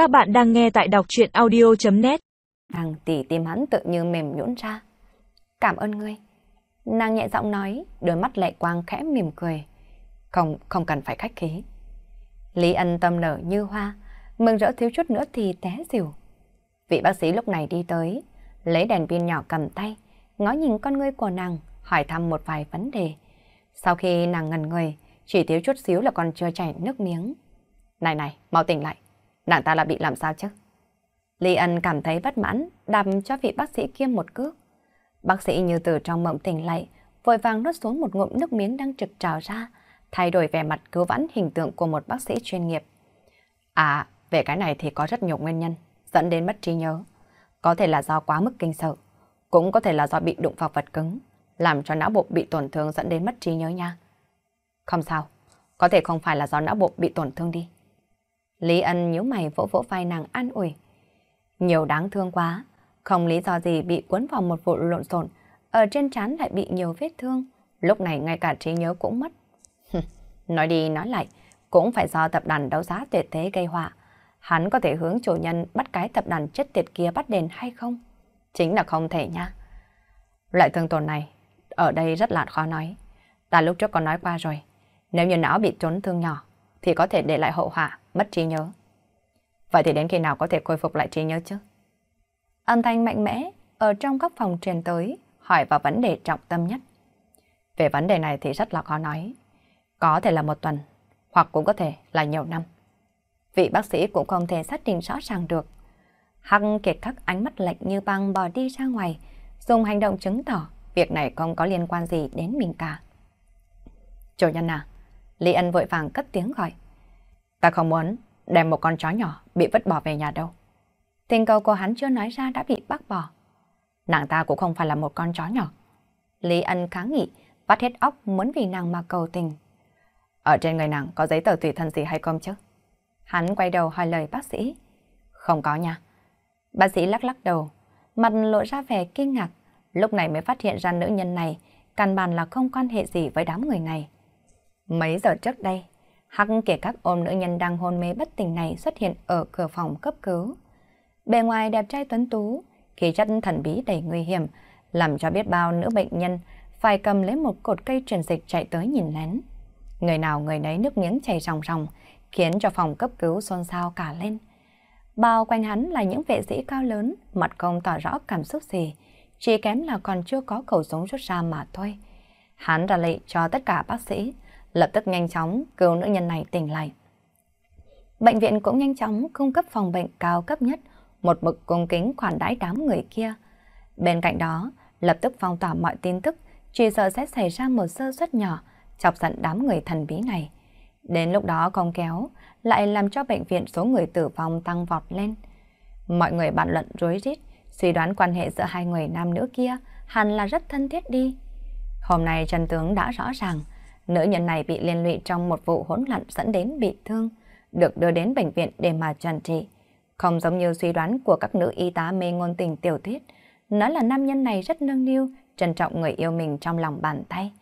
Các bạn đang nghe tại đọc truyện audio.net Nàng tỉ tim hắn tự như mềm nhũn ra. Cảm ơn ngươi. Nàng nhẹ giọng nói, đôi mắt lệ quang khẽ mỉm cười. Không, không cần phải khách khí. Lý ân tâm nở như hoa, mừng rỡ thiếu chút nữa thì té xỉu. Vị bác sĩ lúc này đi tới, lấy đèn pin nhỏ cầm tay, ngó nhìn con ngươi của nàng, hỏi thăm một vài vấn đề. Sau khi nàng ngần người, chỉ thiếu chút xíu là còn chưa chảy nước miếng. Này này, mau tỉnh lại. Nàng ta là bị làm sao chứ? Lý ân cảm thấy bất mãn, đạp cho vị bác sĩ kia một cước. Bác sĩ như từ trong mộng tỉnh lại, vội vàng nuốt xuống một ngụm nước miếng đang trực trào ra, thay đổi vẻ mặt cứu vãn hình tượng của một bác sĩ chuyên nghiệp. À, về cái này thì có rất nhiều nguyên nhân, dẫn đến mất trí nhớ. Có thể là do quá mức kinh sợ, cũng có thể là do bị đụng vào vật cứng, làm cho não bộ bị tổn thương dẫn đến mất trí nhớ nha. Không sao, có thể không phải là do não bộ bị tổn thương đi. Lý ân nhíu mày vỗ vỗ vai nàng an ủi. Nhiều đáng thương quá, không lý do gì bị cuốn vào một vụ lộn xộn, ở trên trán lại bị nhiều vết thương, lúc này ngay cả trí nhớ cũng mất. nói đi nói lại, cũng phải do tập đoàn đấu giá tuyệt thế gây họa. Hắn có thể hướng chủ nhân bắt cái tập đoàn chết tiệt kia bắt đền hay không? Chính là không thể nha. Loại thương tổn này, ở đây rất là khó nói. Ta lúc trước có nói qua rồi, nếu như não bị trốn thương nhỏ, thì có thể để lại hậu họa, mất trí nhớ. Vậy thì đến khi nào có thể khôi phục lại trí nhớ chứ? Âm thanh mạnh mẽ ở trong các phòng truyền tới, hỏi vào vấn đề trọng tâm nhất. Về vấn đề này thì rất là khó nói. Có thể là một tuần, hoặc cũng có thể là nhiều năm. Vị bác sĩ cũng không thể xác định rõ ràng được. Hăng kiệt khắc ánh mắt lạnh như băng bò đi ra ngoài, dùng hành động chứng tỏ việc này không có liên quan gì đến mình cả. Chủ nhân à, Lý Ân vội vàng cất tiếng gọi. Ta không muốn đem một con chó nhỏ bị vứt bỏ về nhà đâu. Tình cầu của hắn chưa nói ra đã bị bác bỏ. Nàng ta cũng không phải là một con chó nhỏ. Lý Ân kháng nghị, vắt hết óc muốn vì nàng mà cầu tình. Ở trên người nàng có giấy tờ tùy thân gì hay không chứ? Hắn quay đầu hỏi lời bác sĩ. Không có nha. Bác sĩ lắc lắc đầu, mặt lộ ra vẻ kinh ngạc. Lúc này mới phát hiện ra nữ nhân này căn bản là không quan hệ gì với đám người này. Mấy giờ trước đây, Hắc kể các ôm nữ nhân đang hôn mê bất tỉnh này xuất hiện ở cửa phòng cấp cứu. Bề ngoài đẹp trai tuấn tú, khí chất thần bí đầy nguy hiểm, làm cho biết bao nữ bệnh nhân phải cầm lấy một cột cây truyền dịch chạy tới nhìn lén. Người nào người nấy nước miếng chảy ròng ròng, khiến cho phòng cấp cứu xôn xao cả lên. Bao quanh hắn là những vệ sĩ cao lớn, mặt không tỏ rõ cảm xúc gì, chỉ kém là còn chưa có khẩu súng rút ra mà thôi. Hắn ra lệnh cho tất cả bác sĩ, lập tức nhanh chóng cứu nữ nhân này tỉnh lại. Bệnh viện cũng nhanh chóng cung cấp phòng bệnh cao cấp nhất, một bậc cung kính khoản đãi đám người kia. Bên cạnh đó, lập tức phong tỏa mọi tin tức, chỉ sợ sẽ xảy ra một sơ suất nhỏ, chọc giận đám người thần bí này. Đến lúc đó con kéo, lại làm cho bệnh viện số người tử vong tăng vọt lên. Mọi người bàn luận rối rít, suy đoán quan hệ giữa hai người nam nữ kia hẳn là rất thân thiết đi. Hôm nay Trần Tướng đã rõ ràng, Nữ nhân này bị liên lụy trong một vụ hỗn loạn dẫn đến bị thương, được đưa đến bệnh viện để mà trần trị. Không giống như suy đoán của các nữ y tá mê ngôn tình tiểu thuyết, nói là nam nhân này rất nâng niu, trân trọng người yêu mình trong lòng bàn tay.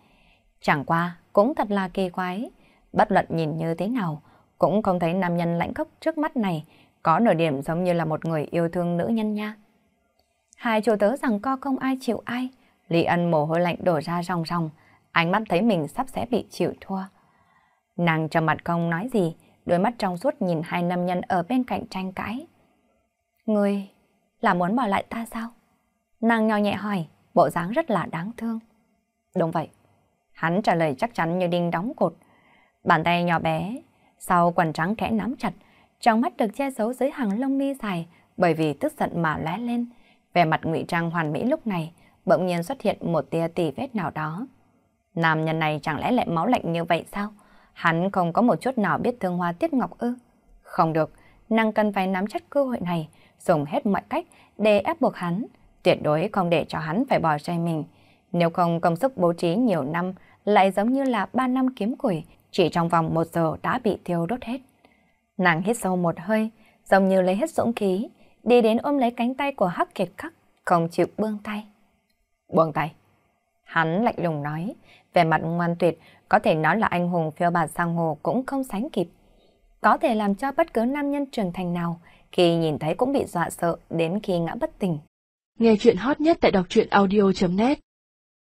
Chẳng qua, cũng thật là kỳ quái, bất luận nhìn như thế nào, cũng không thấy nam nhân lãnh khốc trước mắt này có nổi điểm giống như là một người yêu thương nữ nhân nha. Hai chủ tớ rằng co không ai chịu ai, Lý Ân mồ hôi lạnh đổ ra ròng ròng, ánh mắt thấy mình sắp sẽ bị chịu thua. Nàng trầm mặt không nói gì, đôi mắt trong suốt nhìn hai nam nhân ở bên cạnh tranh cãi. Ngươi là muốn bỏ lại ta sao? Nàng nhỏ nhẹ hỏi, bộ dáng rất là đáng thương. Đúng vậy. Hắn trả lời chắc chắn như đinh đóng cột. Bàn tay nhỏ bé, sau quần trắng kẽ nắm chặt, trong mắt được che giấu dưới hàng lông mi dài bởi vì tức giận mà lóe lên. Về mặt ngụy trang hoàn mỹ lúc này, bỗng nhiên xuất hiện một tia tỉ vết nào đó. Nam nhân này chẳng lẽ lại máu lạnh như vậy sao? Hắn không có một chút nào biết thương hoa tiết ngọc ư? Không được, nàng cần phải nắm chắc cơ hội này, dùng hết mọi cách để ép buộc hắn, tuyệt đối không để cho hắn phải bỏ rơi mình. Nếu không công sức bố trí nhiều năm lại giống như là ba năm kiếm củi, chỉ trong vòng một giờ đã bị thiêu đốt hết. Nàng hít sâu một hơi, giống như lấy hết dũng khí, đi đến ôm lấy cánh tay của Hắc Kiệt Khắc, không chịu buông tay. Buông tay. Hắn lạnh lùng nói, về mặt ngoan tuyệt, có thể nói là anh hùng phiêu bạt sang hồ cũng không sánh kịp. có thể làm cho bất cứ nam nhân trưởng thành nào khi nhìn thấy cũng bị dọa sợ đến khi ngã bất tỉnh. Nghe chuyện hot nhất tại đọc truyện audio.net